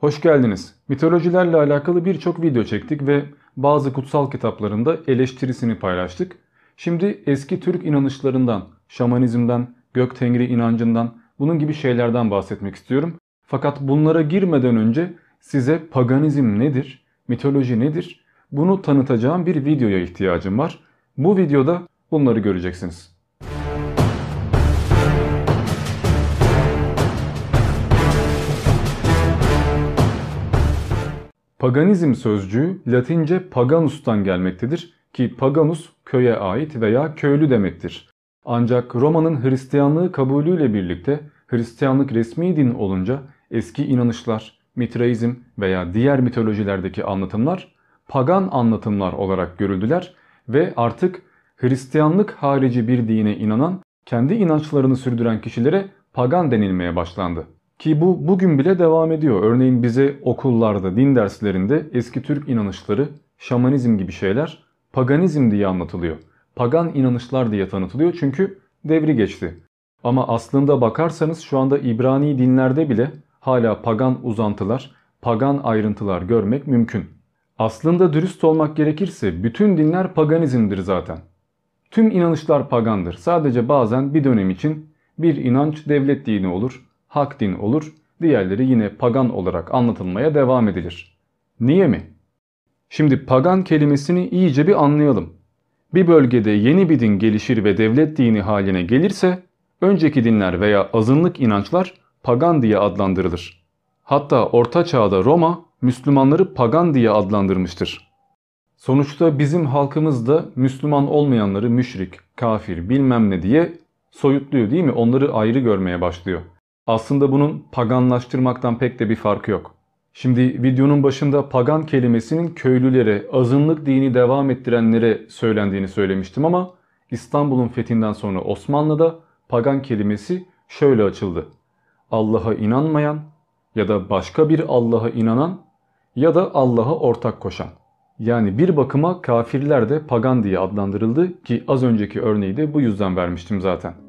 Hoş geldiniz. Mitolojilerle alakalı birçok video çektik ve bazı kutsal kitaplarında eleştirisini paylaştık. Şimdi eski Türk inanışlarından, şamanizmden, gök tengri inancından, bunun gibi şeylerden bahsetmek istiyorum. Fakat bunlara girmeden önce size paganizm nedir, mitoloji nedir bunu tanıtacağım bir videoya ihtiyacım var. Bu videoda bunları göreceksiniz. Paganizm sözcüğü Latince paganus'tan gelmektedir ki paganus köye ait veya köylü demektir. Ancak Roma'nın Hristiyanlığı kabulüyle birlikte Hristiyanlık resmi din olunca eski inanışlar, mitraizm veya diğer mitolojilerdeki anlatımlar pagan anlatımlar olarak görüldüler ve artık Hristiyanlık harici bir dine inanan, kendi inançlarını sürdüren kişilere pagan denilmeye başlandı. Ki bu bugün bile devam ediyor. Örneğin bize okullarda, din derslerinde eski Türk inanışları, şamanizm gibi şeyler paganizm diye anlatılıyor. Pagan inanışlar diye tanıtılıyor çünkü devri geçti. Ama aslında bakarsanız şu anda İbrani dinlerde bile hala pagan uzantılar, pagan ayrıntılar görmek mümkün. Aslında dürüst olmak gerekirse bütün dinler paganizmdir zaten. Tüm inanışlar pagandır. Sadece bazen bir dönem için bir inanç devlet dini olur, hak din olur, diğerleri yine pagan olarak anlatılmaya devam edilir. Niye mi? Şimdi pagan kelimesini iyice bir anlayalım. Bir bölgede yeni bir din gelişir ve devlet dini haline gelirse önceki dinler veya azınlık inançlar pagan diye adlandırılır. Hatta Orta Çağ'da Roma Müslümanları pagan diye adlandırmıştır. Sonuçta bizim halkımız da Müslüman olmayanları müşrik, kafir bilmem ne diye soyutluyor değil mi? Onları ayrı görmeye başlıyor. Aslında bunun paganlaştırmaktan pek de bir farkı yok. Şimdi videonun başında pagan kelimesinin köylülere, azınlık dini devam ettirenlere söylendiğini söylemiştim ama İstanbul'un fethinden sonra Osmanlı'da pagan kelimesi şöyle açıldı. Allah'a inanmayan ya da başka bir Allah'a inanan ya da Allah'a ortak koşan. Yani bir bakıma kafirler de pagan diye adlandırıldı ki az önceki örneği de bu yüzden vermiştim zaten.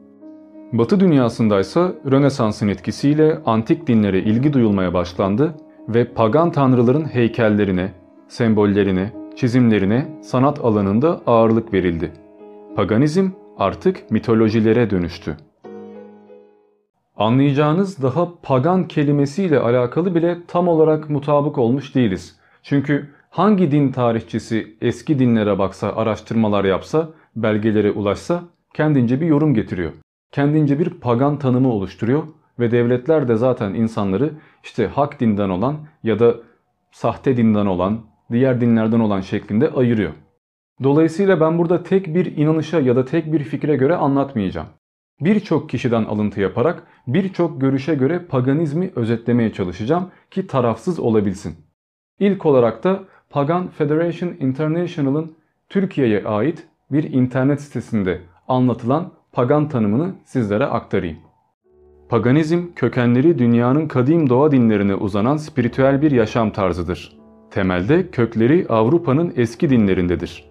Batı dünyasındaysa Rönesans'ın etkisiyle antik dinlere ilgi duyulmaya başlandı ve pagan tanrıların heykellerine, sembollerine, çizimlerine sanat alanında ağırlık verildi. Paganizm artık mitolojilere dönüştü. Anlayacağınız daha pagan kelimesiyle alakalı bile tam olarak mutabık olmuş değiliz. Çünkü hangi din tarihçisi eski dinlere baksa, araştırmalar yapsa, belgelere ulaşsa kendince bir yorum getiriyor. Kendince bir pagan tanımı oluşturuyor ve devletler de zaten insanları işte hak dinden olan ya da sahte dinden olan, diğer dinlerden olan şeklinde ayırıyor. Dolayısıyla ben burada tek bir inanışa ya da tek bir fikre göre anlatmayacağım birçok kişiden alıntı yaparak birçok görüşe göre paganizmi özetlemeye çalışacağım ki tarafsız olabilsin. İlk olarak da Pagan Federation International'ın Türkiye'ye ait bir internet sitesinde anlatılan pagan tanımını sizlere aktarayım. Paganizm kökenleri dünyanın kadim doğa dinlerine uzanan spiritüel bir yaşam tarzıdır. Temelde kökleri Avrupa'nın eski dinlerindedir.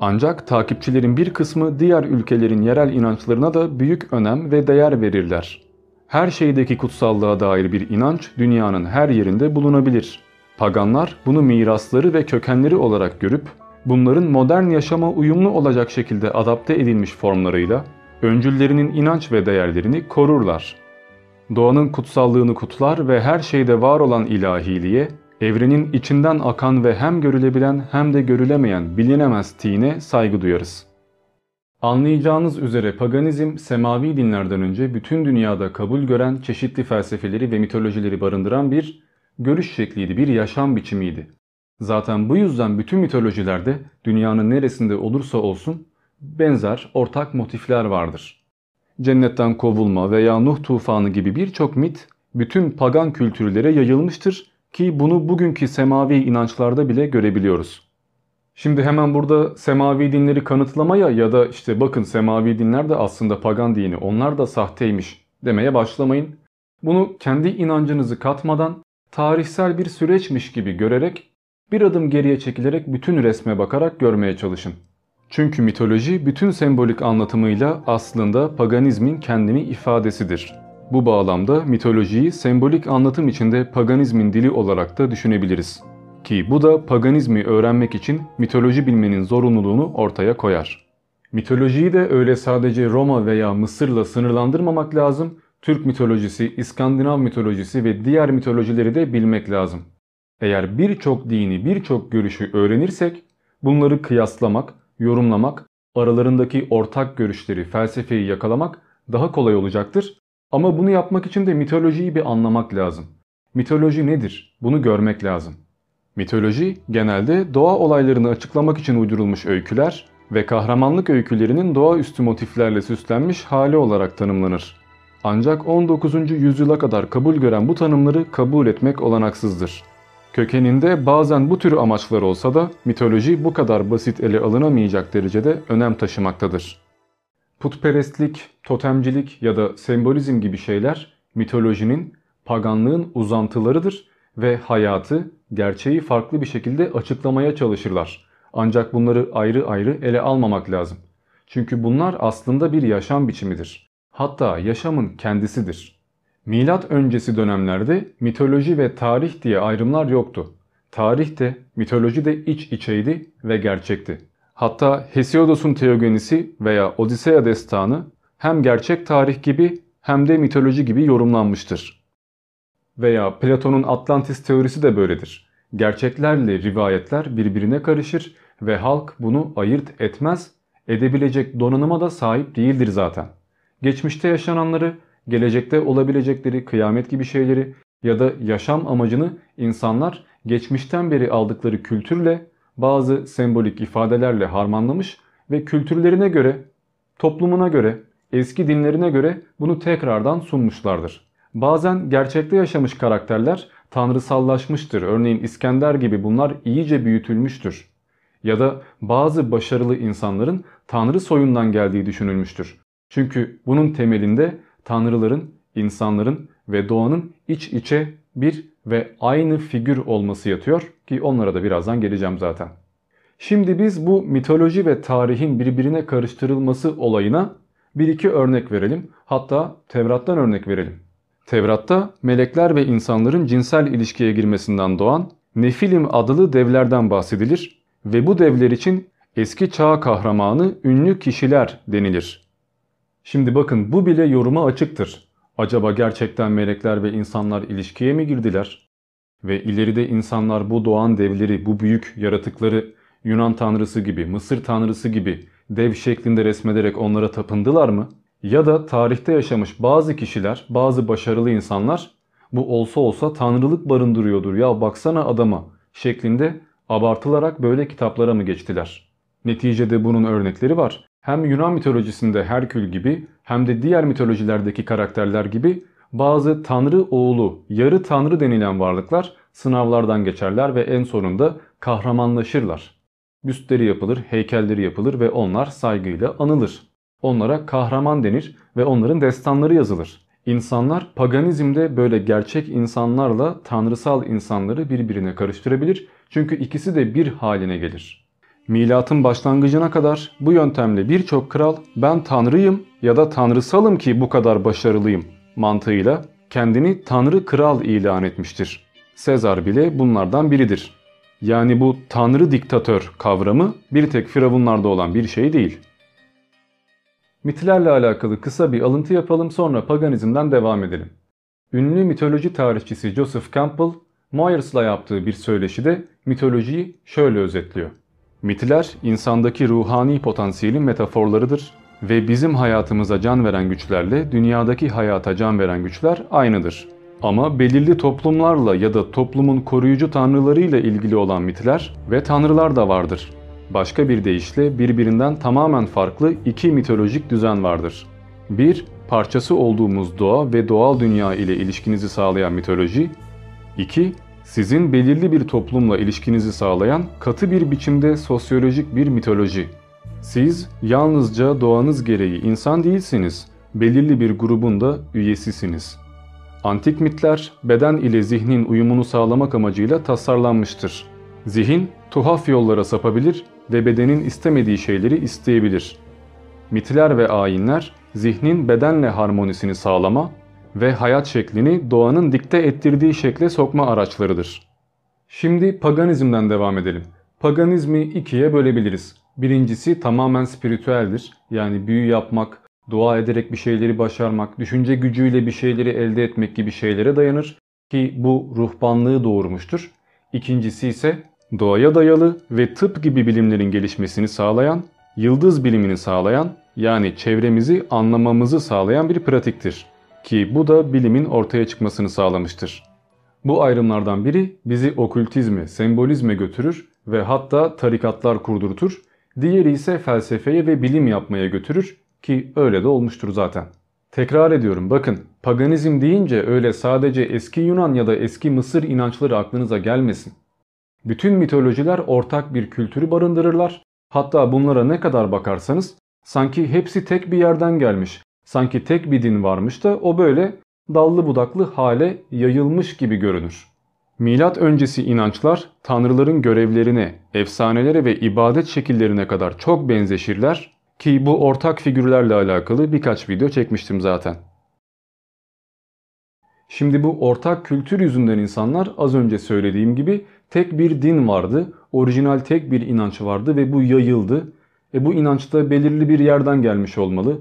Ancak takipçilerin bir kısmı diğer ülkelerin yerel inançlarına da büyük önem ve değer verirler. Her şeydeki kutsallığa dair bir inanç dünyanın her yerinde bulunabilir. Paganlar bunu mirasları ve kökenleri olarak görüp bunların modern yaşama uyumlu olacak şekilde adapte edilmiş formlarıyla öncüllerinin inanç ve değerlerini korurlar. Doğanın kutsallığını kutlar ve her şeyde var olan ilahiliğe Evrenin içinden akan ve hem görülebilen hem de görülemeyen bilinemez tine saygı duyarız. Anlayacağınız üzere paganizm semavi dinlerden önce bütün dünyada kabul gören çeşitli felsefeleri ve mitolojileri barındıran bir görüş şekliydi, bir yaşam biçimiydi. Zaten bu yüzden bütün mitolojilerde dünyanın neresinde olursa olsun benzer ortak motifler vardır. Cennetten kovulma veya Nuh tufanı gibi birçok mit bütün pagan kültürlere yayılmıştır ki bunu bugünkü semavi inançlarda bile görebiliyoruz. Şimdi hemen burada semavi dinleri kanıtlamaya ya da işte bakın semavi dinler de aslında pagan dini onlar da sahteymiş demeye başlamayın. Bunu kendi inancınızı katmadan tarihsel bir süreçmiş gibi görerek bir adım geriye çekilerek bütün resme bakarak görmeye çalışın. Çünkü mitoloji bütün sembolik anlatımıyla aslında paganizmin kendini ifadesidir. Bu bağlamda mitolojiyi sembolik anlatım içinde paganizmin dili olarak da düşünebiliriz. Ki bu da paganizmi öğrenmek için mitoloji bilmenin zorunluluğunu ortaya koyar. Mitolojiyi de öyle sadece Roma veya Mısır'la sınırlandırmamak lazım, Türk mitolojisi, İskandinav mitolojisi ve diğer mitolojileri de bilmek lazım. Eğer birçok dini, birçok görüşü öğrenirsek bunları kıyaslamak, yorumlamak, aralarındaki ortak görüşleri, felsefeyi yakalamak daha kolay olacaktır. Ama bunu yapmak için de mitolojiyi bir anlamak lazım. Mitoloji nedir? Bunu görmek lazım. Mitoloji genelde doğa olaylarını açıklamak için uydurulmuş öyküler ve kahramanlık öykülerinin doğaüstü motiflerle süslenmiş hali olarak tanımlanır. Ancak 19. yüzyıla kadar kabul gören bu tanımları kabul etmek olanaksızdır. Kökeninde bazen bu tür amaçlar olsa da mitoloji bu kadar basit ele alınamayacak derecede önem taşımaktadır. Putperestlik, totemcilik ya da sembolizm gibi şeyler mitolojinin, paganlığın uzantılarıdır ve hayatı, gerçeği farklı bir şekilde açıklamaya çalışırlar. Ancak bunları ayrı ayrı ele almamak lazım. Çünkü bunlar aslında bir yaşam biçimidir. Hatta yaşamın kendisidir. Milat öncesi dönemlerde mitoloji ve tarih diye ayrımlar yoktu. Tarih de, mitoloji de iç içeydi ve gerçekti. Hatta Hesiodos'un Teogonisi veya Odiseya destanı hem gerçek tarih gibi hem de mitoloji gibi yorumlanmıştır. Veya Platon'un Atlantis teorisi de böyledir. Gerçeklerle rivayetler birbirine karışır ve halk bunu ayırt etmez, edebilecek donanıma da sahip değildir zaten. Geçmişte yaşananları, gelecekte olabilecekleri kıyamet gibi şeyleri ya da yaşam amacını insanlar geçmişten beri aldıkları kültürle bazı sembolik ifadelerle harmanlamış ve kültürlerine göre, toplumuna göre, eski dinlerine göre bunu tekrardan sunmuşlardır. Bazen gerçekte yaşamış karakterler tanrısallaşmıştır. Örneğin İskender gibi bunlar iyice büyütülmüştür. Ya da bazı başarılı insanların tanrı soyundan geldiği düşünülmüştür. Çünkü bunun temelinde tanrıların, insanların ve doğanın iç içe bir ve aynı figür olması yatıyor ki onlara da birazdan geleceğim zaten. Şimdi biz bu mitoloji ve tarihin birbirine karıştırılması olayına bir iki örnek verelim. Hatta Tevrat'tan örnek verelim. Tevrat'ta melekler ve insanların cinsel ilişkiye girmesinden doğan Nefilim adlı devlerden bahsedilir ve bu devler için eski çağ kahramanı ünlü kişiler denilir. Şimdi bakın bu bile yoruma açıktır. Acaba gerçekten melekler ve insanlar ilişkiye mi girdiler? Ve ileride insanlar bu doğan devleri, bu büyük yaratıkları Yunan tanrısı gibi, Mısır tanrısı gibi dev şeklinde resmederek onlara tapındılar mı? Ya da tarihte yaşamış bazı kişiler, bazı başarılı insanlar bu olsa olsa tanrılık barındırıyordur ya baksana adama şeklinde abartılarak böyle kitaplara mı geçtiler? Neticede bunun örnekleri var. Hem Yunan mitolojisinde Herkül gibi hem de diğer mitolojilerdeki karakterler gibi bazı tanrı oğlu, yarı tanrı denilen varlıklar sınavlardan geçerler ve en sonunda kahramanlaşırlar. Büstleri yapılır, heykelleri yapılır ve onlar saygıyla anılır. Onlara kahraman denir ve onların destanları yazılır. İnsanlar paganizmde böyle gerçek insanlarla tanrısal insanları birbirine karıştırabilir çünkü ikisi de bir haline gelir. Milatın başlangıcına kadar bu yöntemle birçok kral ben tanrıyım ya da tanrısalım ki bu kadar başarılıyım mantığıyla kendini tanrı kral ilan etmiştir. Sezar bile bunlardan biridir. Yani bu tanrı diktatör kavramı bir tek firavunlarda olan bir şey değil. Mitlerle alakalı kısa bir alıntı yapalım sonra paganizmden devam edelim. Ünlü mitoloji tarihçisi Joseph Campbell, Myers'la yaptığı bir söyleşide mitolojiyi şöyle özetliyor. Mitler insandaki ruhani potansiyelin metaforlarıdır ve bizim hayatımıza can veren güçlerle dünyadaki hayata can veren güçler aynıdır. Ama belirli toplumlarla ya da toplumun koruyucu tanrılarıyla ilgili olan mitler ve tanrılar da vardır. Başka bir deyişle birbirinden tamamen farklı iki mitolojik düzen vardır. Bir, parçası olduğumuz doğa ve doğal dünya ile ilişkinizi sağlayan mitoloji. 2. Sizin belirli bir toplumla ilişkinizi sağlayan katı bir biçimde sosyolojik bir mitoloji. Siz yalnızca doğanız gereği insan değilsiniz, belirli bir grubun da üyesisiniz. Antik mitler beden ile zihnin uyumunu sağlamak amacıyla tasarlanmıştır. Zihin tuhaf yollara sapabilir ve bedenin istemediği şeyleri isteyebilir. Mitler ve ayinler zihnin bedenle harmonisini sağlama, ve hayat şeklini doğanın dikte ettirdiği şekle sokma araçlarıdır. Şimdi paganizmden devam edelim. Paganizmi ikiye bölebiliriz. Birincisi tamamen spiritüeldir. Yani büyü yapmak, dua ederek bir şeyleri başarmak, düşünce gücüyle bir şeyleri elde etmek gibi şeylere dayanır ki bu ruhbanlığı doğurmuştur. İkincisi ise doğaya dayalı ve tıp gibi bilimlerin gelişmesini sağlayan, yıldız bilimini sağlayan yani çevremizi anlamamızı sağlayan bir pratiktir. Ki bu da bilimin ortaya çıkmasını sağlamıştır. Bu ayrımlardan biri bizi okültizme, sembolizme götürür ve hatta tarikatlar kurdurtur. Diğeri ise felsefeye ve bilim yapmaya götürür ki öyle de olmuştur zaten. Tekrar ediyorum bakın paganizm deyince öyle sadece eski Yunan ya da eski Mısır inançları aklınıza gelmesin. Bütün mitolojiler ortak bir kültürü barındırırlar. Hatta bunlara ne kadar bakarsanız sanki hepsi tek bir yerden gelmiş. Sanki tek bir din varmış da o böyle dallı budaklı hale yayılmış gibi görünür. Milat öncesi inançlar tanrıların görevlerine, efsanelere ve ibadet şekillerine kadar çok benzeşirler ki bu ortak figürlerle alakalı birkaç video çekmiştim zaten. Şimdi bu ortak kültür yüzünden insanlar az önce söylediğim gibi tek bir din vardı, orijinal tek bir inanç vardı ve bu yayıldı. E bu inanç da belirli bir yerden gelmiş olmalı.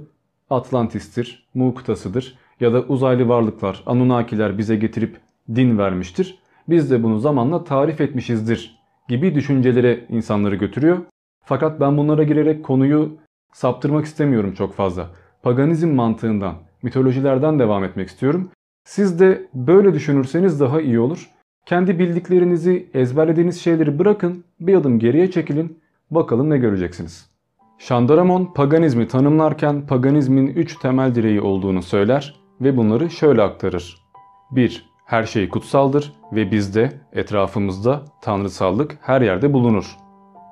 Atlantis'tir, Muğkıtası'dır ya da uzaylı varlıklar, Anunnakiler bize getirip din vermiştir. Biz de bunu zamanla tarif etmişizdir gibi düşüncelere insanları götürüyor. Fakat ben bunlara girerek konuyu saptırmak istemiyorum çok fazla. Paganizm mantığından, mitolojilerden devam etmek istiyorum. Siz de böyle düşünürseniz daha iyi olur. Kendi bildiklerinizi, ezberlediğiniz şeyleri bırakın, bir adım geriye çekilin, bakalım ne göreceksiniz. Şandaramon paganizmi tanımlarken paganizmin 3 temel direği olduğunu söyler ve bunları şöyle aktarır. 1. Her şey kutsaldır ve bizde, etrafımızda tanrısallık her yerde bulunur.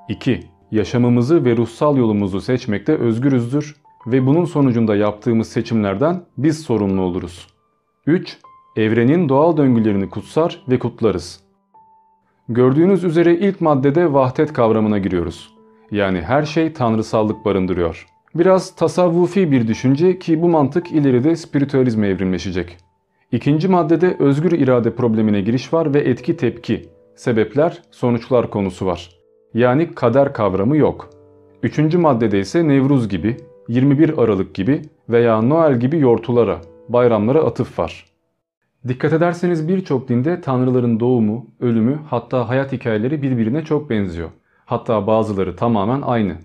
2. Yaşamımızı ve ruhsal yolumuzu seçmekte özgürüzdür ve bunun sonucunda yaptığımız seçimlerden biz sorumlu oluruz. 3. Evrenin doğal döngülerini kutsar ve kutlarız. Gördüğünüz üzere ilk maddede vahdet kavramına giriyoruz. Yani her şey tanrısallık barındırıyor. Biraz tasavvufi bir düşünce ki bu mantık ileride spiritüalizme evrimleşecek. İkinci maddede özgür irade problemine giriş var ve etki tepki, sebepler, sonuçlar konusu var. Yani kader kavramı yok. Üçüncü maddede ise Nevruz gibi, 21 Aralık gibi veya Noel gibi yortulara, bayramlara atıf var. Dikkat ederseniz birçok dinde tanrıların doğumu, ölümü hatta hayat hikayeleri birbirine çok benziyor. Hatta bazıları tamamen aynı.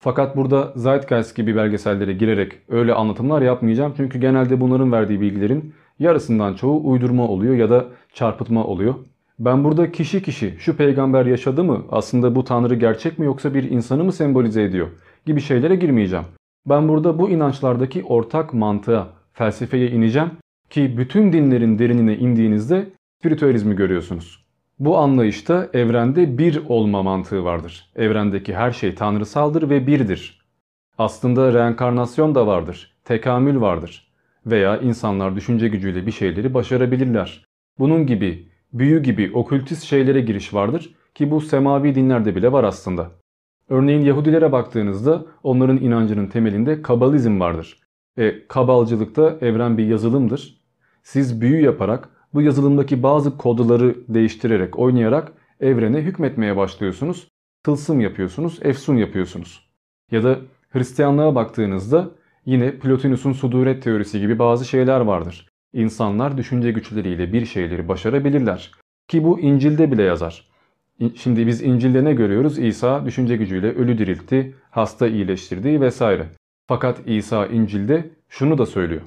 Fakat burada Zeitgeist gibi belgesellere girerek öyle anlatımlar yapmayacağım. Çünkü genelde bunların verdiği bilgilerin yarısından çoğu uydurma oluyor ya da çarpıtma oluyor. Ben burada kişi kişi şu peygamber yaşadı mı aslında bu tanrı gerçek mi yoksa bir insanı mı sembolize ediyor gibi şeylere girmeyeceğim. Ben burada bu inançlardaki ortak mantığa, felsefeye ineceğim ki bütün dinlerin derinine indiğinizde spiritüalizmi görüyorsunuz. Bu anlayışta evrende bir olma mantığı vardır. Evrendeki her şey tanrısaldır ve birdir. Aslında reenkarnasyon da vardır, tekamül vardır veya insanlar düşünce gücüyle bir şeyleri başarabilirler. Bunun gibi, büyü gibi okültist şeylere giriş vardır ki bu semavi dinlerde bile var aslında. Örneğin Yahudilere baktığınızda onların inancının temelinde kabalizm vardır. E, kabalcılıkta evren bir yazılımdır. Siz büyü yaparak bu yazılımdaki bazı kodları değiştirerek, oynayarak evrene hükmetmeye başlıyorsunuz. Tılsım yapıyorsunuz, efsun yapıyorsunuz. Ya da Hristiyanlığa baktığınızda yine Plotinus'un suduret teorisi gibi bazı şeyler vardır. İnsanlar düşünce güçleriyle bir şeyleri başarabilirler. Ki bu İncil'de bile yazar. Şimdi biz İncil'de ne görüyoruz? İsa düşünce gücüyle ölü diriltti, hasta iyileştirdi vesaire. Fakat İsa İncil'de şunu da söylüyor.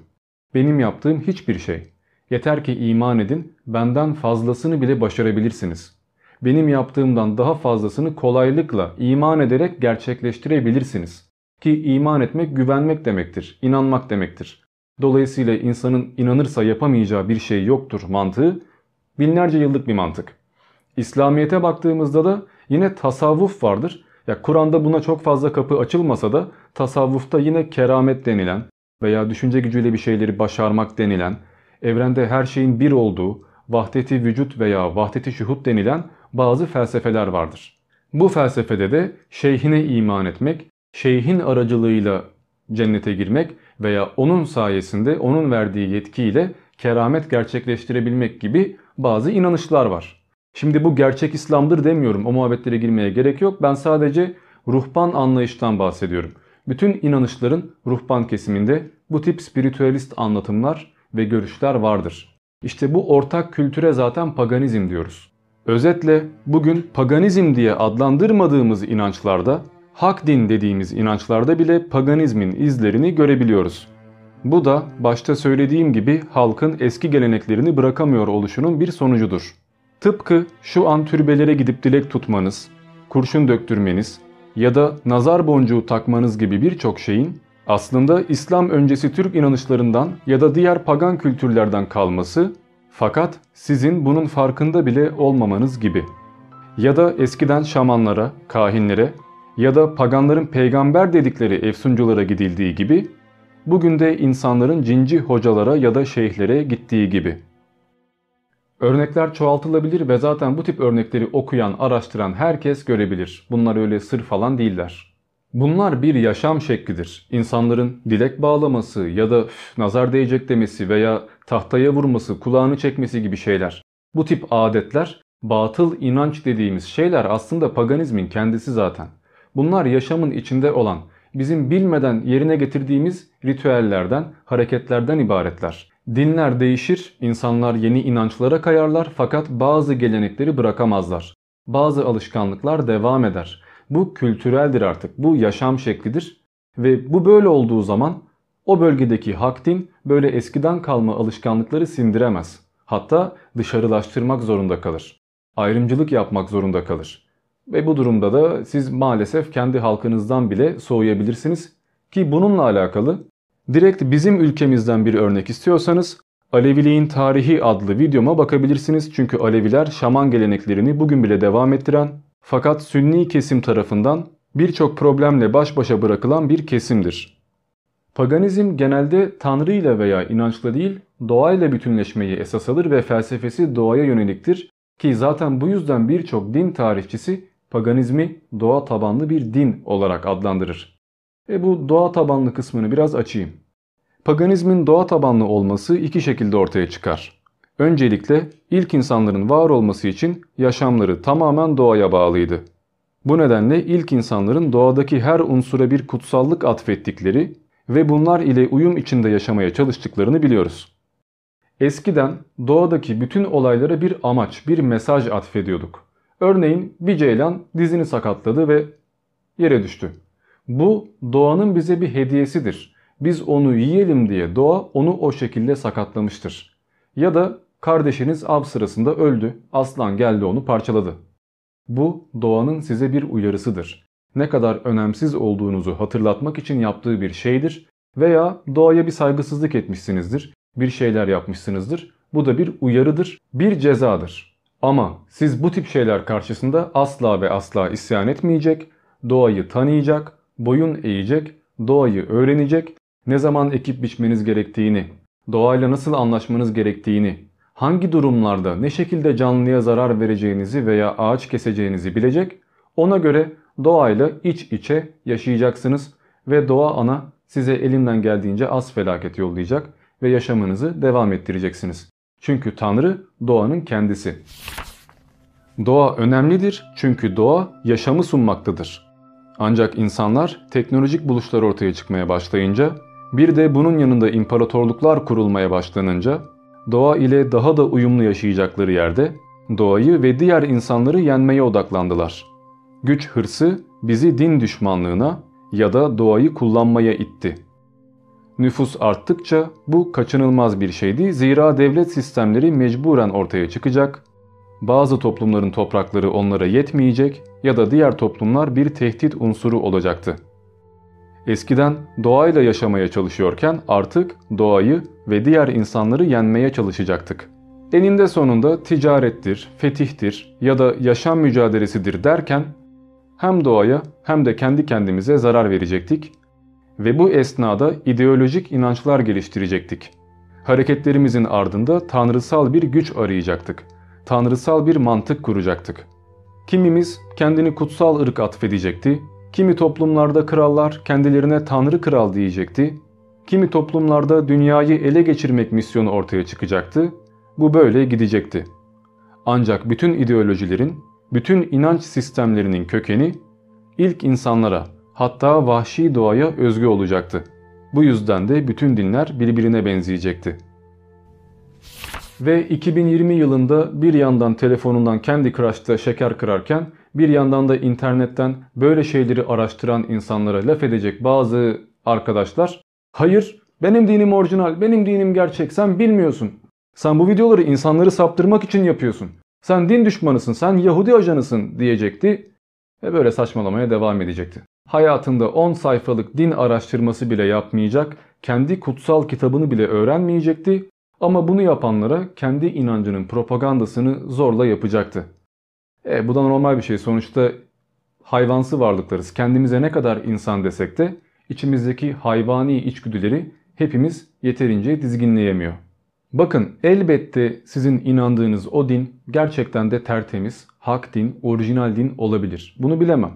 Benim yaptığım hiçbir şey. Yeter ki iman edin, benden fazlasını bile başarabilirsiniz. Benim yaptığımdan daha fazlasını kolaylıkla iman ederek gerçekleştirebilirsiniz. Ki iman etmek güvenmek demektir, inanmak demektir. Dolayısıyla insanın inanırsa yapamayacağı bir şey yoktur mantığı binlerce yıllık bir mantık. İslamiyet'e baktığımızda da yine tasavvuf vardır. Ya Kur'an'da buna çok fazla kapı açılmasa da tasavvufta yine keramet denilen veya düşünce gücüyle bir şeyleri başarmak denilen, evrende her şeyin bir olduğu, vahdeti vücut veya vahdeti şuhut denilen bazı felsefeler vardır. Bu felsefede de şeyhine iman etmek, şeyhin aracılığıyla cennete girmek veya onun sayesinde onun verdiği yetkiyle keramet gerçekleştirebilmek gibi bazı inanışlar var. Şimdi bu gerçek İslam'dır demiyorum. O muhabbetlere girmeye gerek yok. Ben sadece ruhban anlayıştan bahsediyorum. Bütün inanışların ruhban kesiminde bu tip spiritüalist anlatımlar ve görüşler vardır. İşte bu ortak kültüre zaten paganizm diyoruz. Özetle bugün paganizm diye adlandırmadığımız inançlarda, hak din dediğimiz inançlarda bile paganizmin izlerini görebiliyoruz. Bu da başta söylediğim gibi halkın eski geleneklerini bırakamıyor oluşunun bir sonucudur. Tıpkı şu an türbelere gidip dilek tutmanız, kurşun döktürmeniz ya da nazar boncuğu takmanız gibi birçok şeyin aslında İslam öncesi Türk inanışlarından ya da diğer pagan kültürlerden kalması fakat sizin bunun farkında bile olmamanız gibi. Ya da eskiden şamanlara, kahinlere ya da paganların peygamber dedikleri efsunculara gidildiği gibi bugün de insanların cinci hocalara ya da şeyhlere gittiği gibi. Örnekler çoğaltılabilir ve zaten bu tip örnekleri okuyan, araştıran herkes görebilir. Bunlar öyle sır falan değiller. Bunlar bir yaşam şeklidir. İnsanların dilek bağlaması ya da nazar değecek demesi veya tahtaya vurması, kulağını çekmesi gibi şeyler. Bu tip adetler, batıl inanç dediğimiz şeyler aslında paganizmin kendisi zaten. Bunlar yaşamın içinde olan, bizim bilmeden yerine getirdiğimiz ritüellerden, hareketlerden ibaretler. Dinler değişir, insanlar yeni inançlara kayarlar fakat bazı gelenekleri bırakamazlar. Bazı alışkanlıklar devam eder. Bu kültüreldir artık, bu yaşam şeklidir ve bu böyle olduğu zaman o bölgedeki hak böyle eskiden kalma alışkanlıkları sindiremez. Hatta dışarılaştırmak zorunda kalır. Ayrımcılık yapmak zorunda kalır. Ve bu durumda da siz maalesef kendi halkınızdan bile soğuyabilirsiniz. Ki bununla alakalı direkt bizim ülkemizden bir örnek istiyorsanız Aleviliğin Tarihi adlı videoma bakabilirsiniz. Çünkü Aleviler şaman geleneklerini bugün bile devam ettiren fakat Sünni kesim tarafından birçok problemle baş başa bırakılan bir kesimdir. Paganizm genelde tanrı ile veya inançla değil doğayla bütünleşmeyi esas alır ve felsefesi doğaya yöneliktir ki zaten bu yüzden birçok din tarihçisi paganizmi doğa tabanlı bir din olarak adlandırır. E bu doğa tabanlı kısmını biraz açayım. Paganizmin doğa tabanlı olması iki şekilde ortaya çıkar. Öncelikle ilk insanların var olması için yaşamları tamamen doğaya bağlıydı. Bu nedenle ilk insanların doğadaki her unsura bir kutsallık atfettikleri ve bunlar ile uyum içinde yaşamaya çalıştıklarını biliyoruz. Eskiden doğadaki bütün olaylara bir amaç, bir mesaj atfediyorduk. Örneğin bir ceylan dizini sakatladı ve yere düştü. Bu doğanın bize bir hediyesidir. Biz onu yiyelim diye doğa onu o şekilde sakatlamıştır. Ya da kardeşiniz av sırasında öldü, aslan geldi onu parçaladı. Bu doğanın size bir uyarısıdır. Ne kadar önemsiz olduğunuzu hatırlatmak için yaptığı bir şeydir veya doğaya bir saygısızlık etmişsinizdir, bir şeyler yapmışsınızdır. Bu da bir uyarıdır, bir cezadır. Ama siz bu tip şeyler karşısında asla ve asla isyan etmeyecek, doğayı tanıyacak, boyun eğecek, doğayı öğrenecek, ne zaman ekip biçmeniz gerektiğini, doğayla nasıl anlaşmanız gerektiğini, hangi durumlarda ne şekilde canlıya zarar vereceğinizi veya ağaç keseceğinizi bilecek, ona göre doğayla iç içe yaşayacaksınız ve doğa ana size elinden geldiğince az felaket yollayacak ve yaşamınızı devam ettireceksiniz. Çünkü Tanrı doğanın kendisi. Doğa önemlidir çünkü doğa yaşamı sunmaktadır. Ancak insanlar teknolojik buluşlar ortaya çıkmaya başlayınca, bir de bunun yanında imparatorluklar kurulmaya başlanınca, doğa ile daha da uyumlu yaşayacakları yerde doğayı ve diğer insanları yenmeye odaklandılar. Güç hırsı bizi din düşmanlığına ya da doğayı kullanmaya itti. Nüfus arttıkça bu kaçınılmaz bir şeydi zira devlet sistemleri mecburen ortaya çıkacak, bazı toplumların toprakları onlara yetmeyecek ya da diğer toplumlar bir tehdit unsuru olacaktı. Eskiden doğayla yaşamaya çalışıyorken artık doğayı ve diğer insanları yenmeye çalışacaktık. Eninde sonunda ticarettir, fetihtir ya da yaşam mücadelesidir derken hem doğaya hem de kendi kendimize zarar verecektik ve bu esnada ideolojik inançlar geliştirecektik. Hareketlerimizin ardında tanrısal bir güç arayacaktık. Tanrısal bir mantık kuracaktık. Kimimiz kendini kutsal ırk atfedecekti, kimi toplumlarda krallar kendilerine tanrı kral diyecekti, kimi toplumlarda dünyayı ele geçirmek misyonu ortaya çıkacaktı. Bu böyle gidecekti. Ancak bütün ideolojilerin, bütün inanç sistemlerinin kökeni ilk insanlara hatta vahşi doğaya özgü olacaktı. Bu yüzden de bütün dinler birbirine benzeyecekti. Ve 2020 yılında bir yandan telefonundan Candy Crush'ta şeker kırarken bir yandan da internetten böyle şeyleri araştıran insanlara laf edecek bazı arkadaşlar hayır benim dinim orijinal, benim dinim gerçek sen bilmiyorsun. Sen bu videoları insanları saptırmak için yapıyorsun. Sen din düşmanısın, sen Yahudi ajanısın diyecekti ve böyle saçmalamaya devam edecekti. Hayatında 10 sayfalık din araştırması bile yapmayacak, kendi kutsal kitabını bile öğrenmeyecekti ama bunu yapanlara kendi inancının propagandasını zorla yapacaktı. E, bu da normal bir şey. Sonuçta hayvansı varlıklarız. Kendimize ne kadar insan desek de içimizdeki hayvani içgüdüleri hepimiz yeterince dizginleyemiyor. Bakın elbette sizin inandığınız o din gerçekten de tertemiz, hak din, orijinal din olabilir. Bunu bilemem.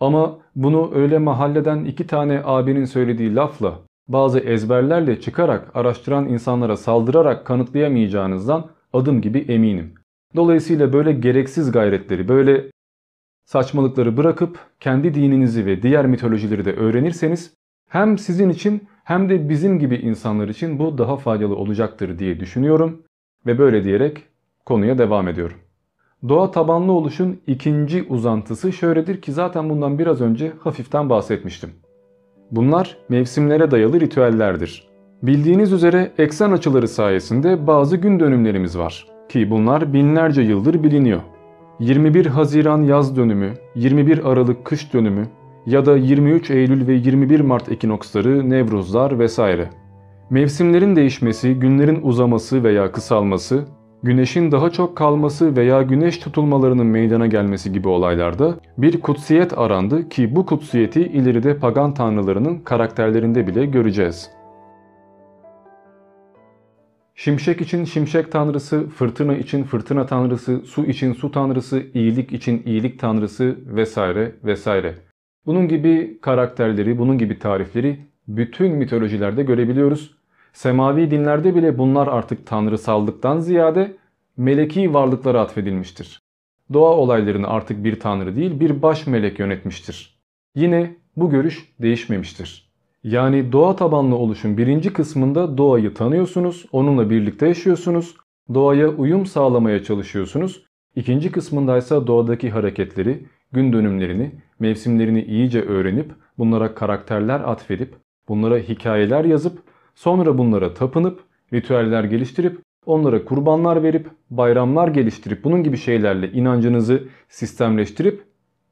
Ama bunu öyle mahalleden iki tane abinin söylediği lafla, bazı ezberlerle çıkarak araştıran insanlara saldırarak kanıtlayamayacağınızdan adım gibi eminim. Dolayısıyla böyle gereksiz gayretleri, böyle saçmalıkları bırakıp kendi dininizi ve diğer mitolojileri de öğrenirseniz hem sizin için hem de bizim gibi insanlar için bu daha faydalı olacaktır diye düşünüyorum ve böyle diyerek konuya devam ediyorum. Doğa tabanlı oluşun ikinci uzantısı şöyledir ki zaten bundan biraz önce hafiften bahsetmiştim. Bunlar mevsimlere dayalı ritüellerdir. Bildiğiniz üzere eksen açıları sayesinde bazı gün dönümlerimiz var ki bunlar binlerce yıldır biliniyor. 21 Haziran yaz dönümü, 21 Aralık kış dönümü ya da 23 Eylül ve 21 Mart ekinoksları, Nevruzlar vesaire. Mevsimlerin değişmesi, günlerin uzaması veya kısalması, güneşin daha çok kalması veya güneş tutulmalarının meydana gelmesi gibi olaylarda bir kutsiyet arandı ki bu kutsiyeti ileride pagan tanrılarının karakterlerinde bile göreceğiz. Şimşek için şimşek tanrısı, fırtına için fırtına tanrısı, su için su tanrısı, iyilik için iyilik tanrısı vesaire vesaire. Bunun gibi karakterleri, bunun gibi tarifleri bütün mitolojilerde görebiliyoruz. Semavi dinlerde bile bunlar artık tanrısallıktan ziyade meleki varlıklara atfedilmiştir. Doğa olaylarını artık bir tanrı değil bir baş melek yönetmiştir. Yine bu görüş değişmemiştir. Yani doğa tabanlı oluşun birinci kısmında doğayı tanıyorsunuz, onunla birlikte yaşıyorsunuz, doğaya uyum sağlamaya çalışıyorsunuz. İkinci kısmındaysa doğadaki hareketleri, gün dönümlerini, mevsimlerini iyice öğrenip bunlara karakterler atfedip, bunlara hikayeler yazıp, sonra bunlara tapınıp, ritüeller geliştirip, onlara kurbanlar verip, bayramlar geliştirip bunun gibi şeylerle inancınızı sistemleştirip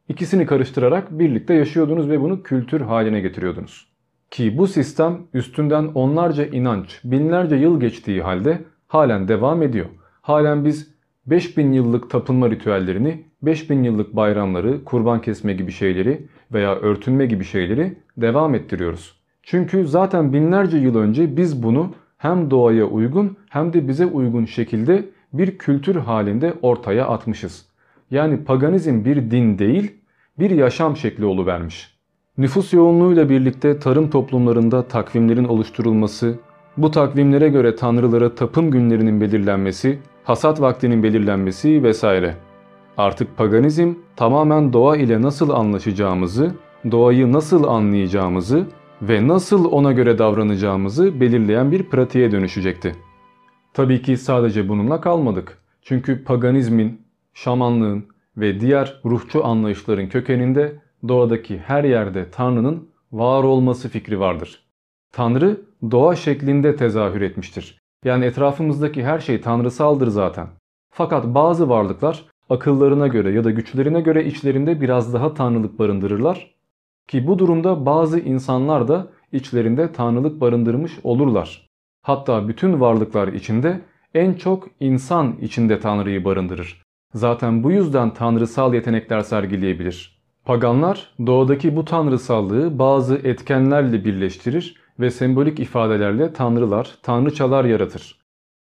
ikisini karıştırarak birlikte yaşıyordunuz ve bunu kültür haline getiriyordunuz. Ki bu sistem üstünden onlarca inanç, binlerce yıl geçtiği halde halen devam ediyor. Halen biz 5000 yıllık tapınma ritüellerini, 5000 yıllık bayramları, kurban kesme gibi şeyleri veya örtünme gibi şeyleri devam ettiriyoruz. Çünkü zaten binlerce yıl önce biz bunu hem doğaya uygun hem de bize uygun şekilde bir kültür halinde ortaya atmışız. Yani paganizm bir din değil, bir yaşam şekli vermiş. Nüfus yoğunluğuyla birlikte tarım toplumlarında takvimlerin oluşturulması, bu takvimlere göre tanrılara tapım günlerinin belirlenmesi, hasat vaktinin belirlenmesi vesaire. Artık paganizm tamamen doğa ile nasıl anlaşacağımızı, doğayı nasıl anlayacağımızı ve nasıl ona göre davranacağımızı belirleyen bir pratiğe dönüşecekti. Tabii ki sadece bununla kalmadık. Çünkü paganizmin, şamanlığın ve diğer ruhçu anlayışların kökeninde doğadaki her yerde Tanrı'nın var olması fikri vardır. Tanrı doğa şeklinde tezahür etmiştir. Yani etrafımızdaki her şey tanrısaldır zaten. Fakat bazı varlıklar akıllarına göre ya da güçlerine göre içlerinde biraz daha tanrılık barındırırlar. Ki bu durumda bazı insanlar da içlerinde tanrılık barındırmış olurlar. Hatta bütün varlıklar içinde en çok insan içinde tanrıyı barındırır. Zaten bu yüzden tanrısal yetenekler sergileyebilir. Paganlar doğadaki bu tanrısallığı bazı etkenlerle birleştirir ve sembolik ifadelerle tanrılar, tanrıçalar yaratır.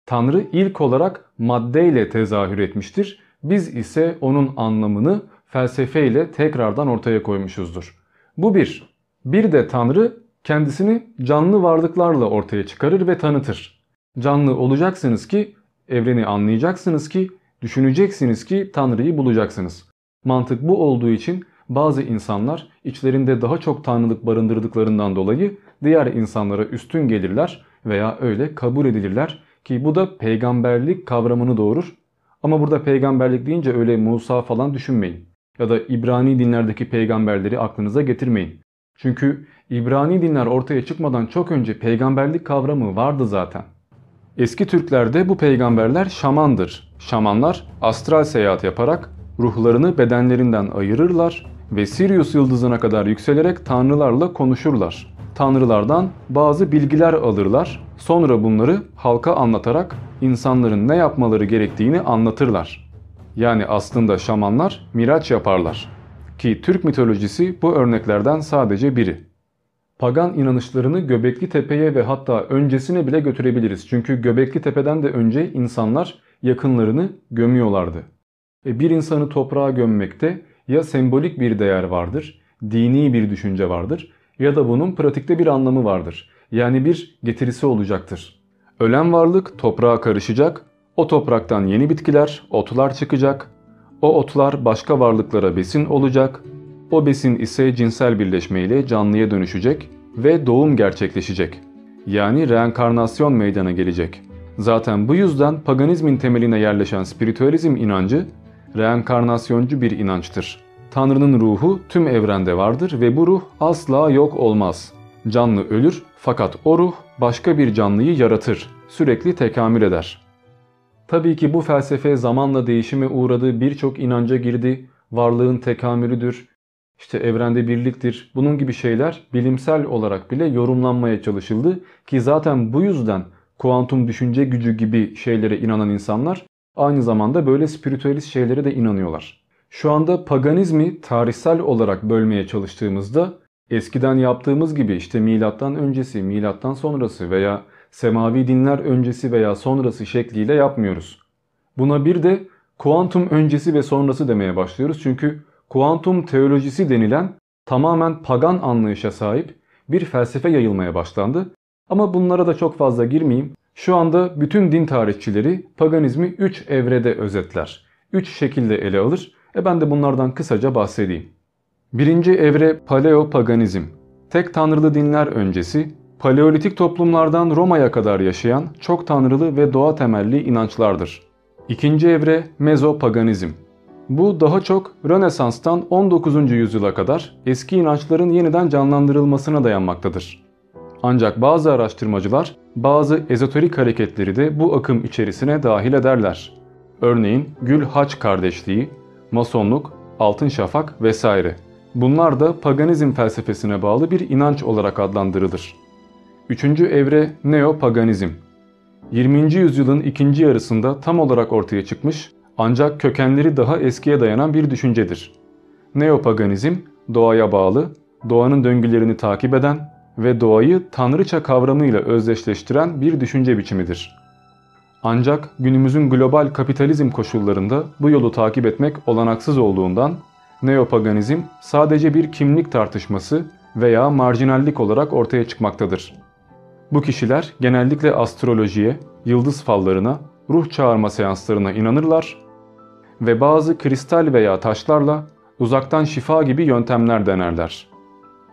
Tanrı ilk olarak maddeyle tezahür etmiştir. Biz ise onun anlamını felsefeyle tekrardan ortaya koymuşuzdur. Bu bir. Bir de Tanrı kendisini canlı varlıklarla ortaya çıkarır ve tanıtır. Canlı olacaksınız ki evreni anlayacaksınız ki düşüneceksiniz ki Tanrı'yı bulacaksınız. Mantık bu olduğu için bazı insanlar içlerinde daha çok tanrılık barındırdıklarından dolayı diğer insanlara üstün gelirler veya öyle kabul edilirler ki bu da peygamberlik kavramını doğurur. Ama burada peygamberlik deyince öyle Musa falan düşünmeyin. Ya da İbrani dinlerdeki peygamberleri aklınıza getirmeyin. Çünkü İbrani dinler ortaya çıkmadan çok önce peygamberlik kavramı vardı zaten. Eski Türklerde bu peygamberler şamandır. Şamanlar astral seyahat yaparak ruhlarını bedenlerinden ayırırlar ve Sirius yıldızına kadar yükselerek tanrılarla konuşurlar. Tanrılardan bazı bilgiler alırlar. Sonra bunları halka anlatarak insanların ne yapmaları gerektiğini anlatırlar. Yani aslında şamanlar miraç yaparlar. Ki Türk mitolojisi bu örneklerden sadece biri. Pagan inanışlarını Göbekli Tepe'ye ve hatta öncesine bile götürebiliriz. Çünkü Göbekli Tepe'den de önce insanlar yakınlarını gömüyorlardı. E bir insanı toprağa gömmekte ya sembolik bir değer vardır, dini bir düşünce vardır ya da bunun pratikte bir anlamı vardır. Yani bir getirisi olacaktır. Ölen varlık toprağa karışacak, o topraktan yeni bitkiler, otlar çıkacak. O otlar başka varlıklara besin olacak. O besin ise cinsel birleşmeyle canlıya dönüşecek ve doğum gerçekleşecek. Yani reenkarnasyon meydana gelecek. Zaten bu yüzden paganizmin temeline yerleşen spiritüalizm inancı reenkarnasyoncu bir inançtır. Tanrı'nın ruhu tüm evrende vardır ve bu ruh asla yok olmaz. Canlı ölür fakat o ruh başka bir canlıyı yaratır, sürekli tekamül eder. Tabii ki bu felsefe zamanla değişime uğradı, birçok inanca girdi, varlığın tekamülüdür, işte evrende birliktir, bunun gibi şeyler bilimsel olarak bile yorumlanmaya çalışıldı ki zaten bu yüzden kuantum düşünce gücü gibi şeylere inanan insanlar aynı zamanda böyle spiritüalist şeylere de inanıyorlar. Şu anda paganizmi tarihsel olarak bölmeye çalıştığımızda eskiden yaptığımız gibi işte milattan öncesi, milattan sonrası veya semavi dinler öncesi veya sonrası şekliyle yapmıyoruz. Buna bir de kuantum öncesi ve sonrası demeye başlıyoruz. Çünkü kuantum teolojisi denilen tamamen pagan anlayışa sahip bir felsefe yayılmaya başlandı. Ama bunlara da çok fazla girmeyeyim. Şu anda bütün din tarihçileri paganizmi 3 evrede özetler. 3 şekilde ele alır. E ben de bunlardan kısaca bahsedeyim. Birinci evre paleopaganizm. Tek tanrılı dinler öncesi, paleolitik toplumlardan Roma'ya kadar yaşayan çok tanrılı ve doğa temelli inançlardır. İkinci evre mezopaganizm. Bu daha çok Rönesans'tan 19. yüzyıla kadar eski inançların yeniden canlandırılmasına dayanmaktadır. Ancak bazı araştırmacılar bazı ezoterik hareketleri de bu akım içerisine dahil ederler. Örneğin Gül Haç kardeşliği, Masonluk, Altın Şafak vesaire. Bunlar da paganizm felsefesine bağlı bir inanç olarak adlandırılır. Üçüncü evre Neopaganizm. 20. yüzyılın ikinci yarısında tam olarak ortaya çıkmış ancak kökenleri daha eskiye dayanan bir düşüncedir. Neopaganizm doğaya bağlı, doğanın döngülerini takip eden ve doğayı tanrıça kavramıyla özdeşleştiren bir düşünce biçimidir. Ancak günümüzün global kapitalizm koşullarında bu yolu takip etmek olanaksız olduğundan neopaganizm sadece bir kimlik tartışması veya marjinallik olarak ortaya çıkmaktadır. Bu kişiler genellikle astrolojiye, yıldız fallarına, ruh çağırma seanslarına inanırlar ve bazı kristal veya taşlarla uzaktan şifa gibi yöntemler denerler.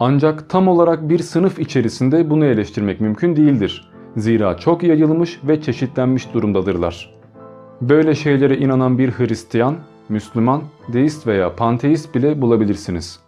Ancak tam olarak bir sınıf içerisinde bunu eleştirmek mümkün değildir. Zira çok yayılmış ve çeşitlenmiş durumdadırlar. Böyle şeylere inanan bir Hristiyan, Müslüman, deist veya panteist bile bulabilirsiniz.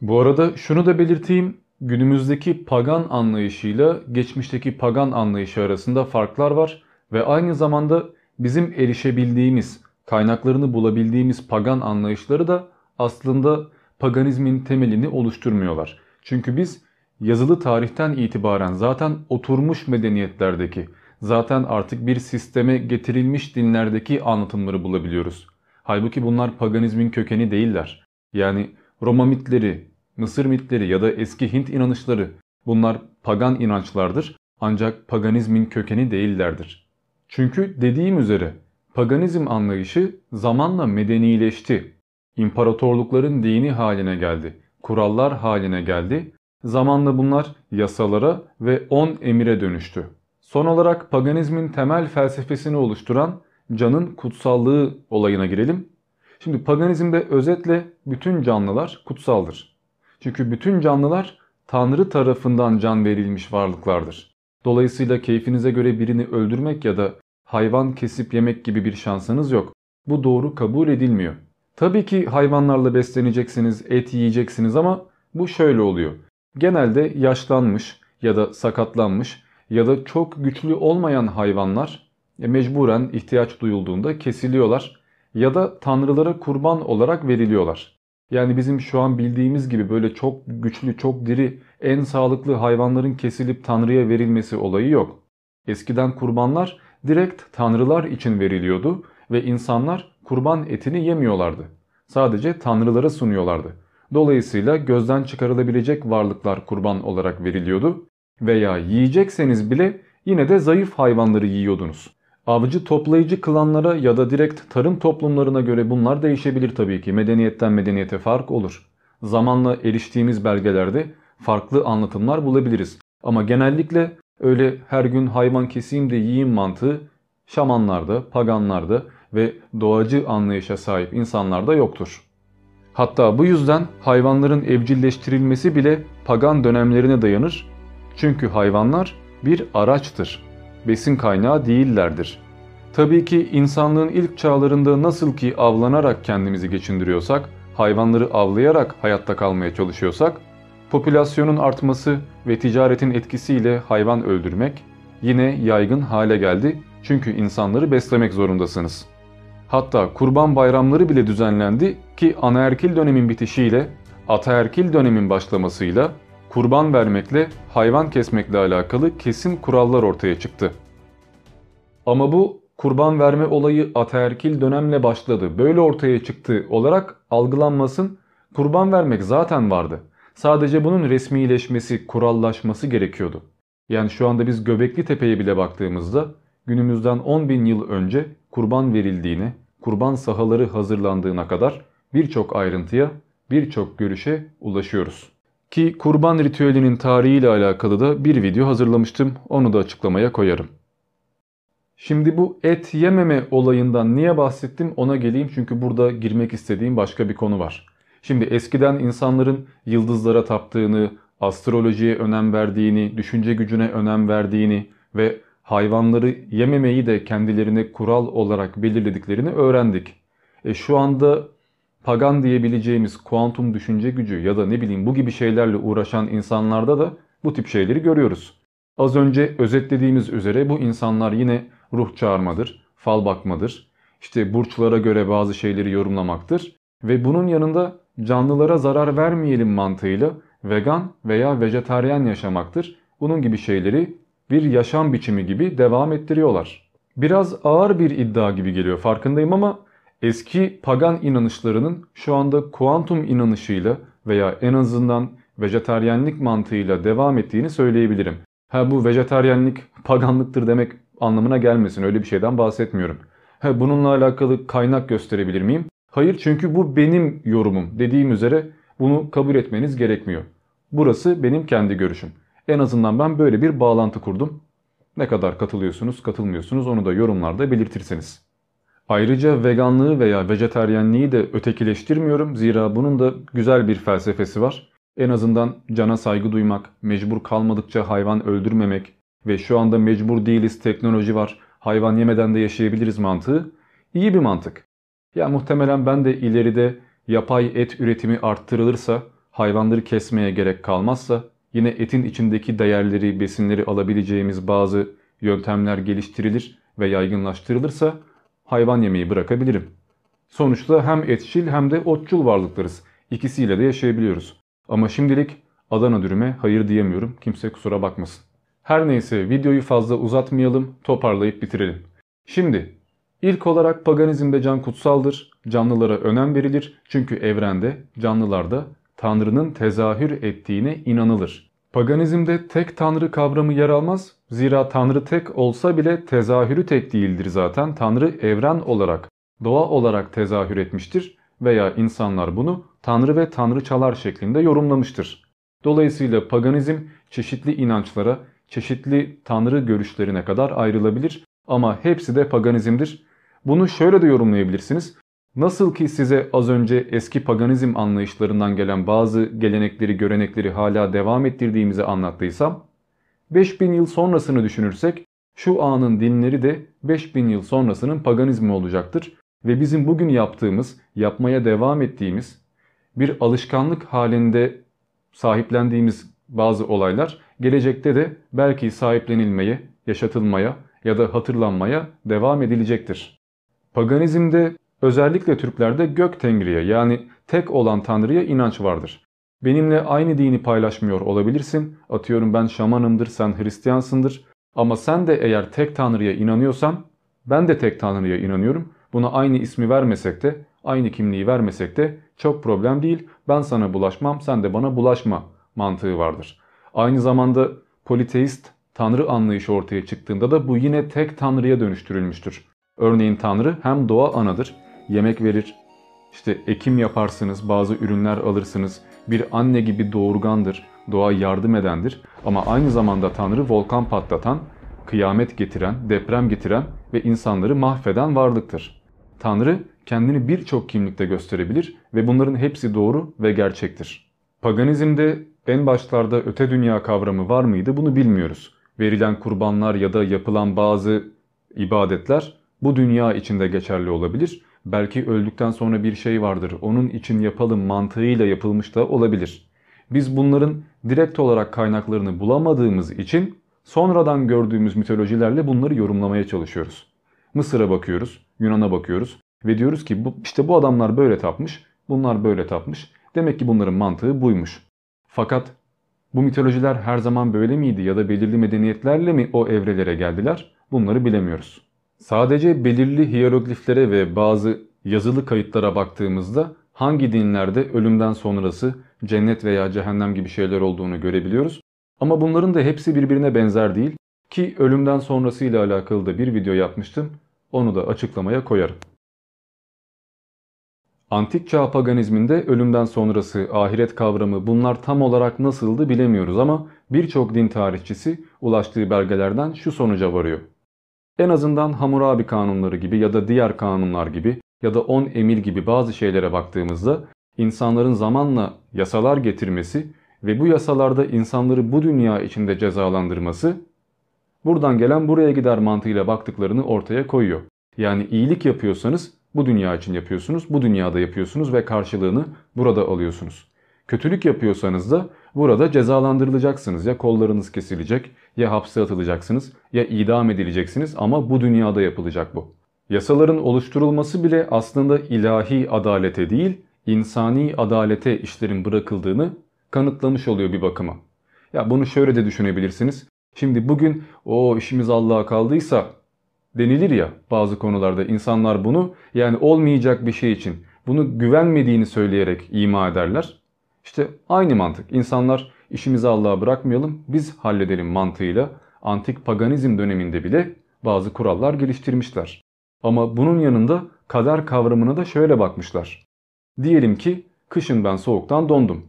Bu arada şunu da belirteyim, günümüzdeki pagan anlayışıyla geçmişteki pagan anlayışı arasında farklar var ve aynı zamanda bizim erişebildiğimiz, kaynaklarını bulabildiğimiz pagan anlayışları da aslında paganizmin temelini oluşturmuyorlar. Çünkü biz yazılı tarihten itibaren zaten oturmuş medeniyetlerdeki, zaten artık bir sisteme getirilmiş dinlerdeki anlatımları bulabiliyoruz. Halbuki bunlar paganizmin kökeni değiller. Yani Roma mitleri, Mısır mitleri ya da eski Hint inanışları bunlar pagan inançlardır ancak paganizmin kökeni değillerdir. Çünkü dediğim üzere paganizm anlayışı zamanla medenileşti. İmparatorlukların dini haline geldi, kurallar haline geldi Zamanla bunlar yasalara ve on emire dönüştü. Son olarak paganizmin temel felsefesini oluşturan canın kutsallığı olayına girelim. Şimdi paganizmde özetle bütün canlılar kutsaldır. Çünkü bütün canlılar Tanrı tarafından can verilmiş varlıklardır. Dolayısıyla keyfinize göre birini öldürmek ya da hayvan kesip yemek gibi bir şansınız yok. Bu doğru kabul edilmiyor. Tabii ki hayvanlarla besleneceksiniz, et yiyeceksiniz ama bu şöyle oluyor. Genelde yaşlanmış ya da sakatlanmış ya da çok güçlü olmayan hayvanlar e, mecburen ihtiyaç duyulduğunda kesiliyorlar ya da tanrılara kurban olarak veriliyorlar. Yani bizim şu an bildiğimiz gibi böyle çok güçlü, çok diri, en sağlıklı hayvanların kesilip tanrıya verilmesi olayı yok. Eskiden kurbanlar direkt tanrılar için veriliyordu ve insanlar kurban etini yemiyorlardı. Sadece tanrılara sunuyorlardı. Dolayısıyla gözden çıkarılabilecek varlıklar kurban olarak veriliyordu veya yiyecekseniz bile yine de zayıf hayvanları yiyordunuz. Avcı toplayıcı klanlara ya da direkt tarım toplumlarına göre bunlar değişebilir tabii ki. Medeniyetten medeniyete fark olur. Zamanla eriştiğimiz belgelerde farklı anlatımlar bulabiliriz. Ama genellikle öyle her gün hayvan keseyim de yiyeyim mantığı şamanlarda, paganlarda ve doğacı anlayışa sahip insanlarda yoktur. Hatta bu yüzden hayvanların evcilleştirilmesi bile pagan dönemlerine dayanır. Çünkü hayvanlar bir araçtır. Besin kaynağı değillerdir. Tabii ki insanlığın ilk çağlarında nasıl ki avlanarak kendimizi geçindiriyorsak, hayvanları avlayarak hayatta kalmaya çalışıyorsak, popülasyonun artması ve ticaretin etkisiyle hayvan öldürmek yine yaygın hale geldi çünkü insanları beslemek zorundasınız. Hatta kurban bayramları bile düzenlendi ki anaerkil dönemin bitişiyle ataerkil dönemin başlamasıyla kurban vermekle hayvan kesmekle alakalı kesin kurallar ortaya çıktı. Ama bu kurban verme olayı ataerkil dönemle başladı, böyle ortaya çıktı olarak algılanmasın. Kurban vermek zaten vardı. Sadece bunun resmileşmesi, kurallaşması gerekiyordu. Yani şu anda biz Göbekli Tepe'ye bile baktığımızda günümüzden 10 bin yıl önce kurban verildiğine, kurban sahaları hazırlandığına kadar birçok ayrıntıya, birçok görüşe ulaşıyoruz. Ki kurban ritüelinin tarihiyle alakalı da bir video hazırlamıştım. Onu da açıklamaya koyarım. Şimdi bu et yememe olayından niye bahsettim ona geleyim çünkü burada girmek istediğim başka bir konu var. Şimdi eskiden insanların yıldızlara taptığını, astrolojiye önem verdiğini, düşünce gücüne önem verdiğini ve hayvanları yememeyi de kendilerine kural olarak belirlediklerini öğrendik. E şu anda pagan diyebileceğimiz kuantum düşünce gücü ya da ne bileyim bu gibi şeylerle uğraşan insanlarda da bu tip şeyleri görüyoruz. Az önce özetlediğimiz üzere bu insanlar yine ruh çağırmadır, fal bakmadır, işte burçlara göre bazı şeyleri yorumlamaktır ve bunun yanında canlılara zarar vermeyelim mantığıyla vegan veya vejetaryen yaşamaktır. Bunun gibi şeyleri bir yaşam biçimi gibi devam ettiriyorlar. Biraz ağır bir iddia gibi geliyor farkındayım ama eski pagan inanışlarının şu anda kuantum inanışıyla veya en azından vejetaryenlik mantığıyla devam ettiğini söyleyebilirim. Ha bu vejetaryenlik paganlıktır demek anlamına gelmesin öyle bir şeyden bahsetmiyorum. Ha bununla alakalı kaynak gösterebilir miyim? Hayır çünkü bu benim yorumum. Dediğim üzere bunu kabul etmeniz gerekmiyor. Burası benim kendi görüşüm. En azından ben böyle bir bağlantı kurdum. Ne kadar katılıyorsunuz, katılmıyorsunuz onu da yorumlarda belirtirseniz. Ayrıca veganlığı veya vejeteryenliği de ötekileştirmiyorum. Zira bunun da güzel bir felsefesi var. En azından cana saygı duymak, mecbur kalmadıkça hayvan öldürmemek ve şu anda mecbur değiliz teknoloji var, hayvan yemeden de yaşayabiliriz mantığı iyi bir mantık. Ya muhtemelen ben de ileride yapay et üretimi arttırılırsa, hayvanları kesmeye gerek kalmazsa, yine etin içindeki değerleri, besinleri alabileceğimiz bazı yöntemler geliştirilir ve yaygınlaştırılırsa hayvan yemeği bırakabilirim. Sonuçta hem etçil hem de otçul varlıklarız. İkisiyle de yaşayabiliyoruz. Ama şimdilik Adana dürüme hayır diyemiyorum. Kimse kusura bakmasın. Her neyse videoyu fazla uzatmayalım, toparlayıp bitirelim. Şimdi ilk olarak paganizmde can kutsaldır, canlılara önem verilir çünkü evrende, canlılarda Tanrı'nın tezahür ettiğine inanılır. Paganizmde tek Tanrı kavramı yer almaz. Zira Tanrı tek olsa bile tezahürü tek değildir zaten. Tanrı evren olarak, doğa olarak tezahür etmiştir veya insanlar bunu Tanrı ve Tanrıçalar şeklinde yorumlamıştır. Dolayısıyla paganizm çeşitli inançlara, çeşitli tanrı görüşlerine kadar ayrılabilir ama hepsi de paganizmdir. Bunu şöyle de yorumlayabilirsiniz. Nasıl ki size az önce eski paganizm anlayışlarından gelen bazı gelenekleri, görenekleri hala devam ettirdiğimizi anlattıysam, 5000 yıl sonrasını düşünürsek şu anın dinleri de 5000 yıl sonrasının paganizmi olacaktır. Ve bizim bugün yaptığımız, yapmaya devam ettiğimiz bir alışkanlık halinde sahiplendiğimiz bazı olaylar gelecekte de belki sahiplenilmeye, yaşatılmaya ya da hatırlanmaya devam edilecektir. Paganizmde özellikle Türklerde gök tengriye yani tek olan tanrıya inanç vardır. Benimle aynı dini paylaşmıyor olabilirsin. Atıyorum ben şamanımdır, sen Hristiyansındır. Ama sen de eğer tek tanrıya inanıyorsan ben de tek tanrıya inanıyorum. Buna aynı ismi vermesek de, aynı kimliği vermesek de çok problem değil. Ben sana bulaşmam, sen de bana bulaşma mantığı vardır. Aynı zamanda politeist tanrı anlayışı ortaya çıktığında da bu yine tek tanrıya dönüştürülmüştür. Örneğin tanrı hem doğa anadır, yemek verir, işte ekim yaparsınız, bazı ürünler alırsınız, bir anne gibi doğurgandır, doğa yardım edendir ama aynı zamanda tanrı volkan patlatan, kıyamet getiren, deprem getiren ve insanları mahveden varlıktır. Tanrı kendini birçok kimlikte gösterebilir ve bunların hepsi doğru ve gerçektir. Paganizmde en başlarda öte dünya kavramı var mıydı bunu bilmiyoruz. Verilen kurbanlar ya da yapılan bazı ibadetler bu dünya içinde geçerli olabilir. Belki öldükten sonra bir şey vardır onun için yapalım mantığıyla yapılmış da olabilir. Biz bunların direkt olarak kaynaklarını bulamadığımız için sonradan gördüğümüz mitolojilerle bunları yorumlamaya çalışıyoruz. Mısır'a bakıyoruz, Yunan'a bakıyoruz ve diyoruz ki bu, işte bu adamlar böyle tapmış, bunlar böyle tapmış. Demek ki bunların mantığı buymuş. Fakat bu mitolojiler her zaman böyle miydi ya da belirli medeniyetlerle mi o evrelere geldiler? Bunları bilemiyoruz. Sadece belirli hierogliflere ve bazı yazılı kayıtlara baktığımızda hangi dinlerde ölümden sonrası cennet veya cehennem gibi şeyler olduğunu görebiliyoruz. Ama bunların da hepsi birbirine benzer değil ki ölümden sonrasıyla alakalı da bir video yapmıştım. Onu da açıklamaya koyarım. Antik çağ paganizminde ölümden sonrası ahiret kavramı bunlar tam olarak nasıldı bilemiyoruz ama birçok din tarihçisi ulaştığı belgelerden şu sonuca varıyor. En azından Hammurabi kanunları gibi ya da diğer kanunlar gibi ya da on emir gibi bazı şeylere baktığımızda insanların zamanla yasalar getirmesi ve bu yasalarda insanları bu dünya içinde cezalandırması buradan gelen buraya gider mantığıyla baktıklarını ortaya koyuyor. Yani iyilik yapıyorsanız bu dünya için yapıyorsunuz, bu dünyada yapıyorsunuz ve karşılığını burada alıyorsunuz. Kötülük yapıyorsanız da burada cezalandırılacaksınız. Ya kollarınız kesilecek, ya hapse atılacaksınız, ya idam edileceksiniz ama bu dünyada yapılacak bu. Yasaların oluşturulması bile aslında ilahi adalete değil, insani adalete işlerin bırakıldığını kanıtlamış oluyor bir bakıma. Ya bunu şöyle de düşünebilirsiniz. Şimdi bugün o işimiz Allah'a kaldıysa denilir ya bazı konularda insanlar bunu yani olmayacak bir şey için bunu güvenmediğini söyleyerek ima ederler. İşte aynı mantık. İnsanlar işimizi Allah'a bırakmayalım biz halledelim mantığıyla antik paganizm döneminde bile bazı kurallar geliştirmişler. Ama bunun yanında kader kavramına da şöyle bakmışlar. Diyelim ki kışın ben soğuktan dondum.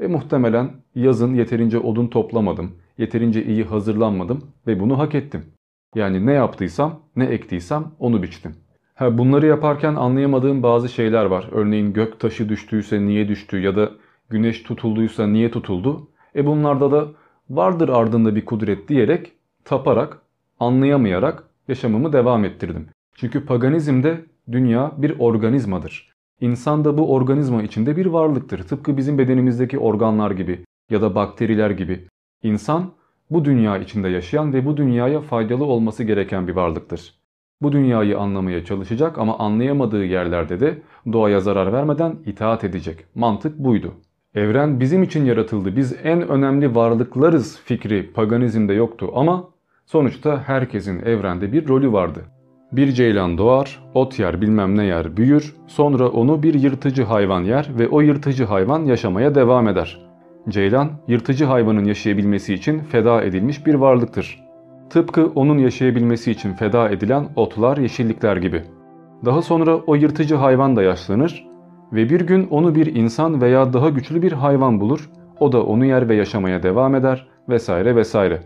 E muhtemelen yazın yeterince odun toplamadım, yeterince iyi hazırlanmadım ve bunu hak ettim. Yani ne yaptıysam, ne ektiysem onu biçtim. Ha, bunları yaparken anlayamadığım bazı şeyler var. Örneğin gök taşı düştüyse niye düştü ya da güneş tutulduysa niye tutuldu? E bunlarda da vardır ardında bir kudret diyerek, taparak, anlayamayarak yaşamımı devam ettirdim. Çünkü paganizmde dünya bir organizmadır. İnsan da bu organizma içinde bir varlıktır. Tıpkı bizim bedenimizdeki organlar gibi ya da bakteriler gibi. İnsan bu dünya içinde yaşayan ve bu dünyaya faydalı olması gereken bir varlıktır. Bu dünyayı anlamaya çalışacak ama anlayamadığı yerlerde de doğaya zarar vermeden itaat edecek. Mantık buydu. Evren bizim için yaratıldı. Biz en önemli varlıklarız fikri paganizmde yoktu ama sonuçta herkesin evrende bir rolü vardı. Bir ceylan doğar, ot yer bilmem ne yer büyür, sonra onu bir yırtıcı hayvan yer ve o yırtıcı hayvan yaşamaya devam eder. Ceylan, yırtıcı hayvanın yaşayabilmesi için feda edilmiş bir varlıktır. Tıpkı onun yaşayabilmesi için feda edilen otlar, yeşillikler gibi. Daha sonra o yırtıcı hayvan da yaşlanır ve bir gün onu bir insan veya daha güçlü bir hayvan bulur, o da onu yer ve yaşamaya devam eder vesaire vesaire.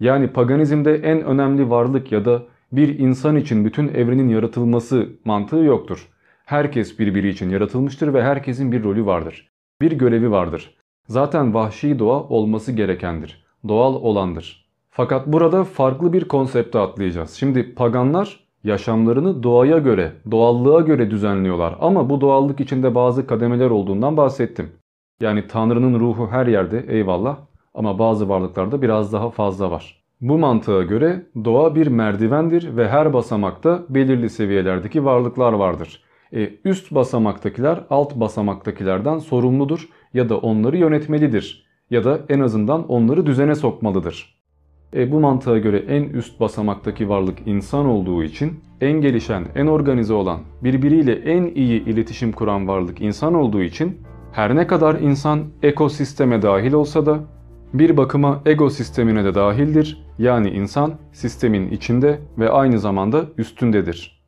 Yani paganizmde en önemli varlık ya da bir insan için bütün evrenin yaratılması mantığı yoktur. Herkes birbiri için yaratılmıştır ve herkesin bir rolü vardır. Bir görevi vardır. Zaten vahşi doğa olması gerekendir. Doğal olandır. Fakat burada farklı bir konsepte atlayacağız. Şimdi paganlar yaşamlarını doğaya göre, doğallığa göre düzenliyorlar. Ama bu doğallık içinde bazı kademeler olduğundan bahsettim. Yani Tanrı'nın ruhu her yerde eyvallah ama bazı varlıklarda biraz daha fazla var. Bu mantığa göre doğa bir merdivendir ve her basamakta belirli seviyelerdeki varlıklar vardır. E, üst basamaktakiler alt basamaktakilerden sorumludur ya da onları yönetmelidir ya da en azından onları düzene sokmalıdır. E, bu mantığa göre en üst basamaktaki varlık insan olduğu için en gelişen, en organize olan, birbiriyle en iyi iletişim kuran varlık insan olduğu için her ne kadar insan ekosisteme dahil olsa da bir bakıma ego sistemine de dahildir. Yani insan sistemin içinde ve aynı zamanda üstündedir.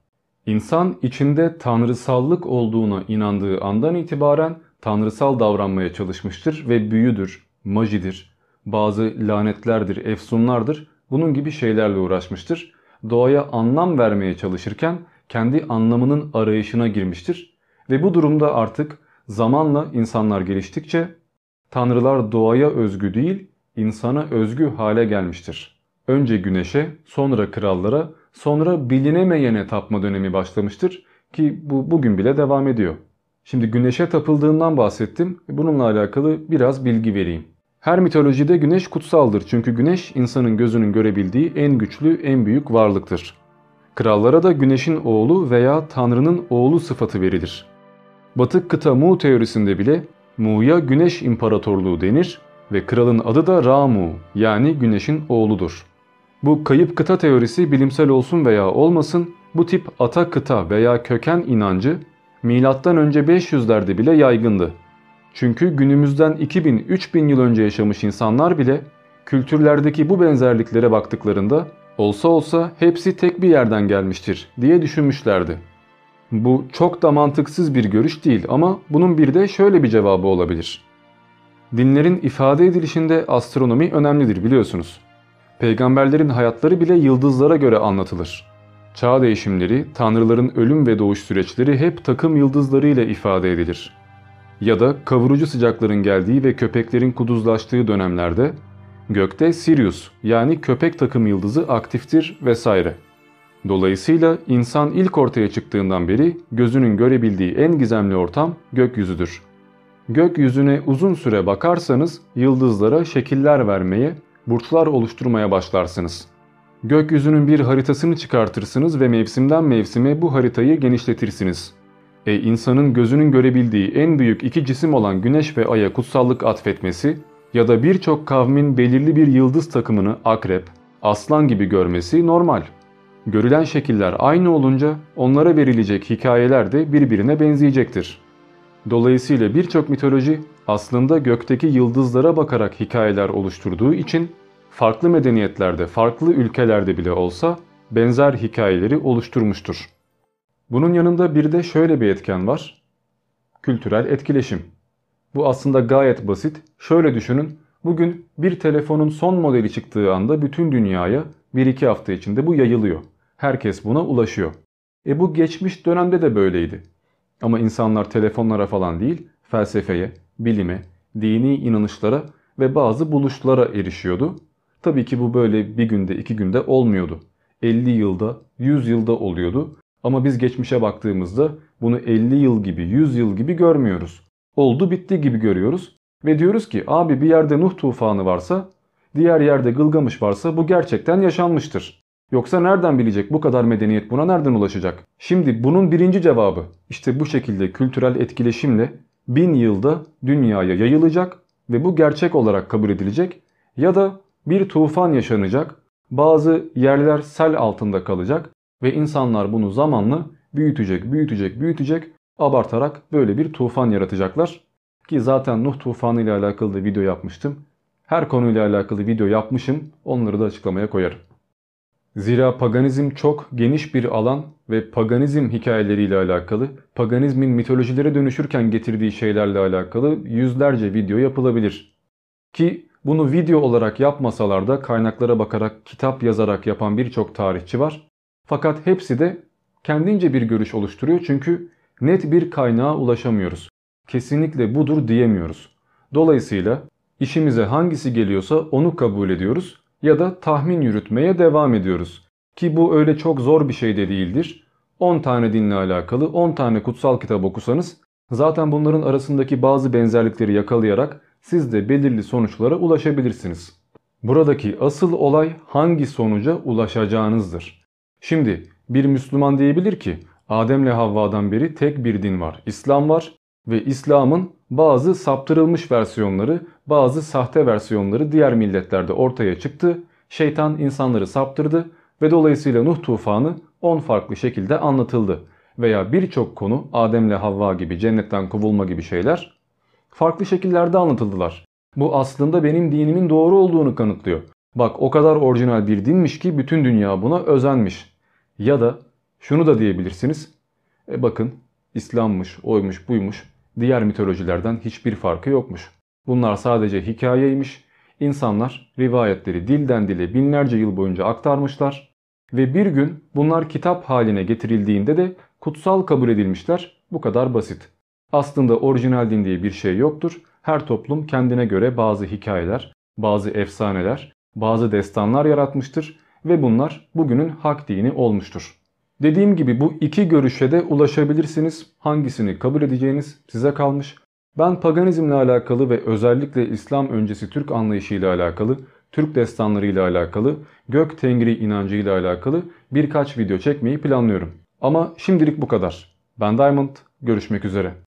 İnsan içinde tanrısallık olduğuna inandığı andan itibaren tanrısal davranmaya çalışmıştır ve büyüdür, majidir, bazı lanetlerdir, efsunlardır bunun gibi şeylerle uğraşmıştır. Doğaya anlam vermeye çalışırken kendi anlamının arayışına girmiştir. Ve bu durumda artık zamanla insanlar geliştikçe tanrılar doğaya özgü değil insana özgü hale gelmiştir. Önce güneşe, sonra krallara, sonra bilinemeyene tapma dönemi başlamıştır ki bu bugün bile devam ediyor. Şimdi güneşe tapıldığından bahsettim. Bununla alakalı biraz bilgi vereyim. Her mitolojide güneş kutsaldır çünkü güneş insanın gözünün görebildiği en güçlü, en büyük varlıktır. Krallara da güneşin oğlu veya tanrının oğlu sıfatı verilir. Batık kıta Mu teorisinde bile Mu'ya güneş imparatorluğu denir ve kralın adı da Ramu yani güneşin oğludur. Bu kayıp kıta teorisi bilimsel olsun veya olmasın bu tip ata kıta veya köken inancı M.Ö. 500'lerde bile yaygındı. Çünkü günümüzden 2000-3000 yıl önce yaşamış insanlar bile kültürlerdeki bu benzerliklere baktıklarında olsa olsa hepsi tek bir yerden gelmiştir diye düşünmüşlerdi. Bu çok da mantıksız bir görüş değil ama bunun bir de şöyle bir cevabı olabilir. Dinlerin ifade edilişinde astronomi önemlidir biliyorsunuz. Peygamberlerin hayatları bile yıldızlara göre anlatılır. Çağ değişimleri, tanrıların ölüm ve doğuş süreçleri hep takım yıldızları ile ifade edilir. Ya da kavurucu sıcakların geldiği ve köpeklerin kuduzlaştığı dönemlerde gökte Sirius yani köpek takım yıldızı aktiftir vesaire. Dolayısıyla insan ilk ortaya çıktığından beri gözünün görebildiği en gizemli ortam gökyüzüdür. Gökyüzüne uzun süre bakarsanız yıldızlara şekiller vermeye, burçlar oluşturmaya başlarsınız. Gökyüzünün bir haritasını çıkartırsınız ve mevsimden mevsime bu haritayı genişletirsiniz. E insanın gözünün görebildiği en büyük iki cisim olan güneş ve aya kutsallık atfetmesi ya da birçok kavmin belirli bir yıldız takımını akrep, aslan gibi görmesi normal. Görülen şekiller aynı olunca onlara verilecek hikayeler de birbirine benzeyecektir. Dolayısıyla birçok mitoloji aslında gökteki yıldızlara bakarak hikayeler oluşturduğu için farklı medeniyetlerde, farklı ülkelerde bile olsa benzer hikayeleri oluşturmuştur. Bunun yanında bir de şöyle bir etken var. Kültürel etkileşim. Bu aslında gayet basit. Şöyle düşünün. Bugün bir telefonun son modeli çıktığı anda bütün dünyaya 1-2 hafta içinde bu yayılıyor. Herkes buna ulaşıyor. E bu geçmiş dönemde de böyleydi. Ama insanlar telefonlara falan değil, felsefeye, bilime, dini inanışlara ve bazı buluşlara erişiyordu. Tabii ki bu böyle bir günde iki günde olmuyordu. 50 yılda, 100 yılda oluyordu. Ama biz geçmişe baktığımızda bunu 50 yıl gibi, 100 yıl gibi görmüyoruz. Oldu bitti gibi görüyoruz. Ve diyoruz ki abi bir yerde Nuh tufanı varsa, diğer yerde Gılgamış varsa bu gerçekten yaşanmıştır. Yoksa nereden bilecek bu kadar medeniyet buna nereden ulaşacak? Şimdi bunun birinci cevabı işte bu şekilde kültürel etkileşimle bin yılda dünyaya yayılacak ve bu gerçek olarak kabul edilecek ya da bir tufan yaşanacak, bazı yerler sel altında kalacak ve insanlar bunu zamanla büyütecek, büyütecek, büyütecek, abartarak böyle bir tufan yaratacaklar. Ki zaten Nuh tufanı ile alakalı da video yapmıştım. Her konuyla alakalı video yapmışım. Onları da açıklamaya koyarım. Zira paganizm çok geniş bir alan ve paganizm hikayeleriyle alakalı, paganizmin mitolojilere dönüşürken getirdiği şeylerle alakalı yüzlerce video yapılabilir. Ki bunu video olarak yapmasalar da kaynaklara bakarak, kitap yazarak yapan birçok tarihçi var. Fakat hepsi de kendince bir görüş oluşturuyor çünkü net bir kaynağa ulaşamıyoruz. Kesinlikle budur diyemiyoruz. Dolayısıyla işimize hangisi geliyorsa onu kabul ediyoruz ya da tahmin yürütmeye devam ediyoruz. Ki bu öyle çok zor bir şey de değildir. 10 tane dinle alakalı 10 tane kutsal kitap okusanız zaten bunların arasındaki bazı benzerlikleri yakalayarak siz de belirli sonuçlara ulaşabilirsiniz. Buradaki asıl olay hangi sonuca ulaşacağınızdır. Şimdi bir Müslüman diyebilir ki Adem'le Havva'dan beri tek bir din var. İslam var ve İslam'ın bazı saptırılmış versiyonları, bazı sahte versiyonları diğer milletlerde ortaya çıktı. Şeytan insanları saptırdı ve dolayısıyla Nuh tufanı 10 farklı şekilde anlatıldı. Veya birçok konu Adem'le Havva gibi cennetten kovulma gibi şeyler farklı şekillerde anlatıldılar. Bu aslında benim dinimin doğru olduğunu kanıtlıyor. Bak o kadar orijinal bir dinmiş ki bütün dünya buna özenmiş. Ya da şunu da diyebilirsiniz. E bakın İslam'mış, oymuş, buymuş. Diğer mitolojilerden hiçbir farkı yokmuş. Bunlar sadece hikayeymiş. İnsanlar rivayetleri dilden dile binlerce yıl boyunca aktarmışlar. Ve bir gün bunlar kitap haline getirildiğinde de kutsal kabul edilmişler. Bu kadar basit. Aslında orijinal din diye bir şey yoktur. Her toplum kendine göre bazı hikayeler, bazı efsaneler, bazı destanlar yaratmıştır ve bunlar bugünün hak dini olmuştur. Dediğim gibi bu iki görüşe de ulaşabilirsiniz. Hangisini kabul edeceğiniz size kalmış. Ben paganizmle alakalı ve özellikle İslam öncesi Türk anlayışıyla alakalı, Türk destanlarıyla alakalı, gök tengri inancıyla alakalı birkaç video çekmeyi planlıyorum. Ama şimdilik bu kadar. Ben Diamond, görüşmek üzere.